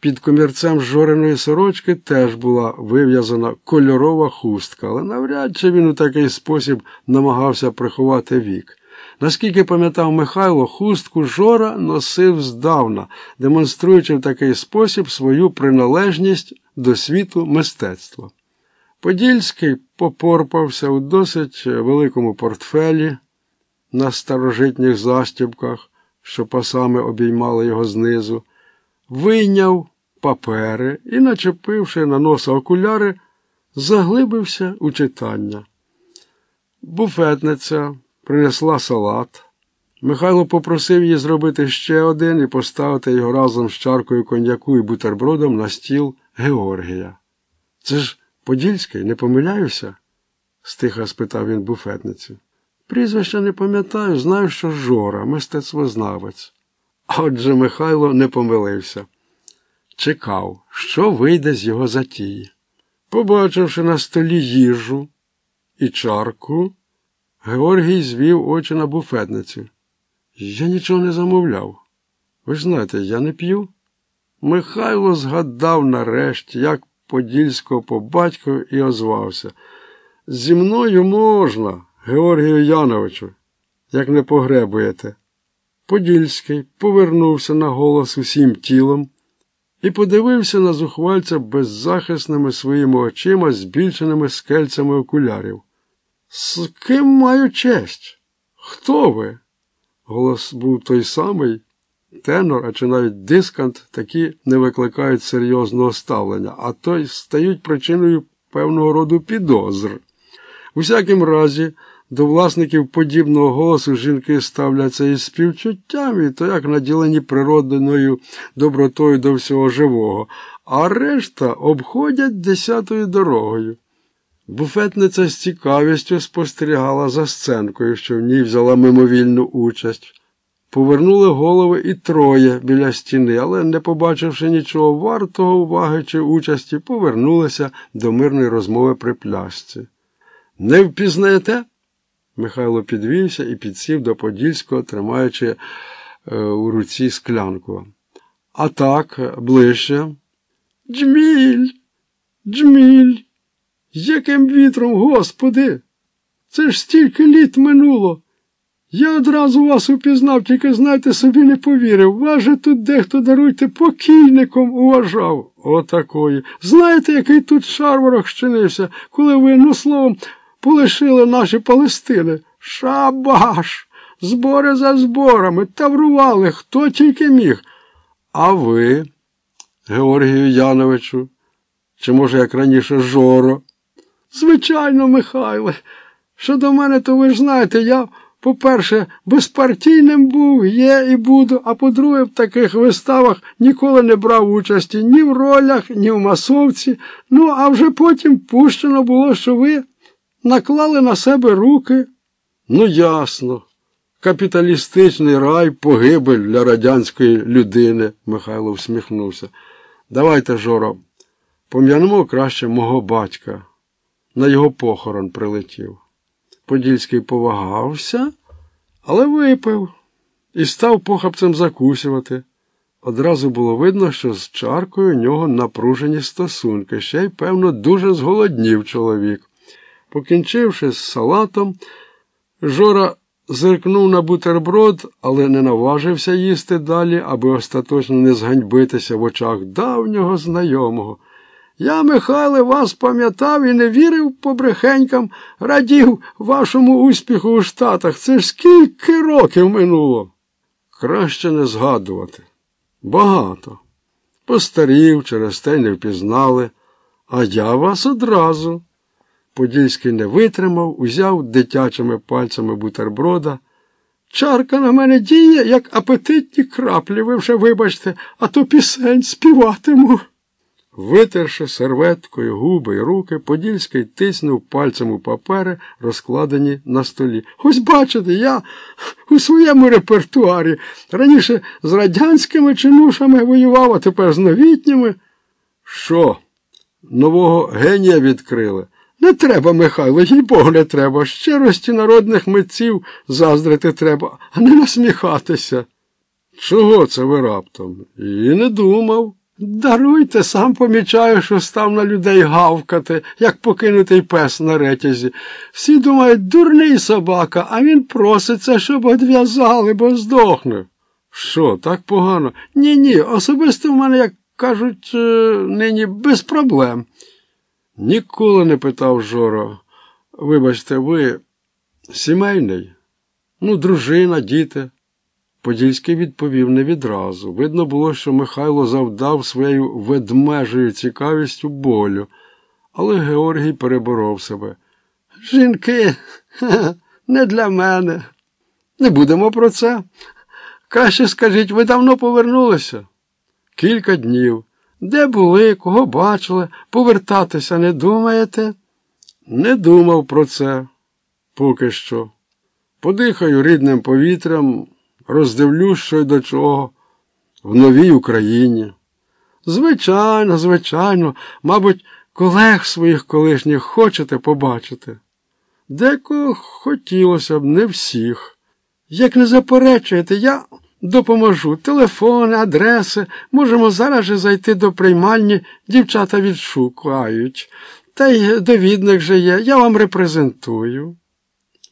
Під комірцем жореної сорочки теж була вив'язана кольорова хустка, але навряд чи він у такий спосіб намагався приховати вік. Наскільки пам'ятав Михайло, хустку Жора носив здавна, демонструючи в такий спосіб свою приналежність до світу мистецтва. Подільський попорпався у досить великому портфелі на старожитніх застібках, що пасами обіймали його знизу, вийняв папери і, начепивши на носа окуляри, заглибився у читання. Буфетниця принесла салат. Михайло попросив її зробити ще один і поставити його разом з чаркою коньяку і бутербродом на стіл Георгія. Це ж Подільський, не помиляюся? стиха спитав він буфетницю. Прізвища не пам'ятаю, знаю, що Жора, мистецтвознавець. Отже, Михайло не помилився. Чекав, що вийде з його затії. Побачивши на столі їжу і чарку, Георгій звів очі на буфетницю. Я нічого не замовляв. Ви ж знаєте, я не п'ю. Михайло згадав нарешті, як Подільського по батькові і озвався. Зі мною можна, Георгію Яновичу, як не погребуєте. Подільський повернувся на голос усім тілом і подивився на зухвальця беззахисними своїми очима, збільшеними скельцями окулярів. З ким маю честь? Хто ви? Голос був той самий. Тенор, а чи навіть дискант такі не викликають серйозного ставлення, а то й стають причиною певного роду підозр. У всякім разі, до власників подібного голосу жінки ставляться із співчуттям, і то як наділені природною добротою до всього живого, а решта обходять десятою дорогою. Буфетниця з цікавістю спостерігала за сценкою, що в ній взяла мимовільну участь. Повернули голови і троє біля стіни, але, не побачивши нічого вартого уваги чи участі, повернулися до мирної розмови при пляшці. Не впізнаєте? Михайло підвівся і підсів до Подільського, тримаючи е, у руці склянку. А так, ближче. Джміль, джміль, яким вітром, господи! Це ж стільки літ минуло. Я одразу вас упізнав, тільки, знаєте, собі не повірив. Вас же тут дехто даруйте покійником уважав. Отакої. Знаєте, який тут шарварок щинився, коли ви, ну словом, полишили наші Палестини? Шабаш! Збори за зборами, таврували, хто тільки міг. А ви, Георгію Яновичу, чи, може, як раніше, Жоро? Звичайно, Михайле. Що до мене, то ви ж знаєте, я. По-перше, безпартійним був, є і буду, а по-друге, в таких виставах ніколи не брав участі ні в ролях, ні в масовці. Ну, а вже потім пущено було, що ви наклали на себе руки. Ну, ясно. Капіталістичний рай погибель для радянської людини, Михайло всміхнувся. Давайте, Жоро, пом'янемо краще мого батька. На його похорон прилетів. Подільський повагався, але випив і став похапцем закусювати. Одразу було видно, що з чаркою у нього напружені стосунки, ще й, певно, дуже зголоднів чоловік. Покінчивши з салатом, Жора зиркнув на бутерброд, але не наважився їсти далі, аби остаточно не зганьбитися в очах давнього знайомого. Я, Михайле, вас пам'ятав і не вірив побрехенькам, радів вашому успіху у Штатах. Це ж скільки років минуло. Краще не згадувати. Багато. Постарів, через те не впізнали, а я вас одразу. Подільський не витримав, узяв дитячими пальцями бутерброда. Чарка на мене діє, як апетитні краплі, ви вже вибачте, а то пісень співатиму. Витерши серветкою губи й руки, Подільський тиснув пальцем у папери, розкладені на столі. Ось бачите, я у своєму репертуарі раніше з радянськими чинушами воював, а тепер з новітніми. Що? Нового генія відкрили? Не треба, Михайло, їй Богу, не треба. Щирості народних митців заздрити треба, а не насміхатися. Чого це ви раптом? І не думав. Даруйте, сам помічаю, що став на людей гавкати, як покинутий пес на ретязі. Всі думають, дурний собака, а він проситься, щоб одв'язали, бо здохне. Що, так погано? Ні, ні, особисто в мене, як кажуть, е, нині без проблем. Ніколи не питав Жоро. Вибачте, ви сімейний? Ну, дружина, діти. Подільський відповів не відразу. Видно було, що Михайло завдав своєю ведмежою цікавістю болю, але Георгій переборов себе. Жінки, не для мене. Не будемо про це. Краще скажіть, ви давно повернулися? Кілька днів. Де були, кого бачили, повертатися не думаєте? Не думав про це поки що. Подихаю рідним повітрям, роздивлю, що й до чого, в новій Україні. Звичайно, звичайно, мабуть, колег своїх колишніх хочете побачити. Декого хотілося б, не всіх. Як не заперечуєте, я допоможу. Телефони, адреси. Можемо зараз же зайти до приймальні, дівчата відшукають. Та й довідник же є, я вам репрезентую.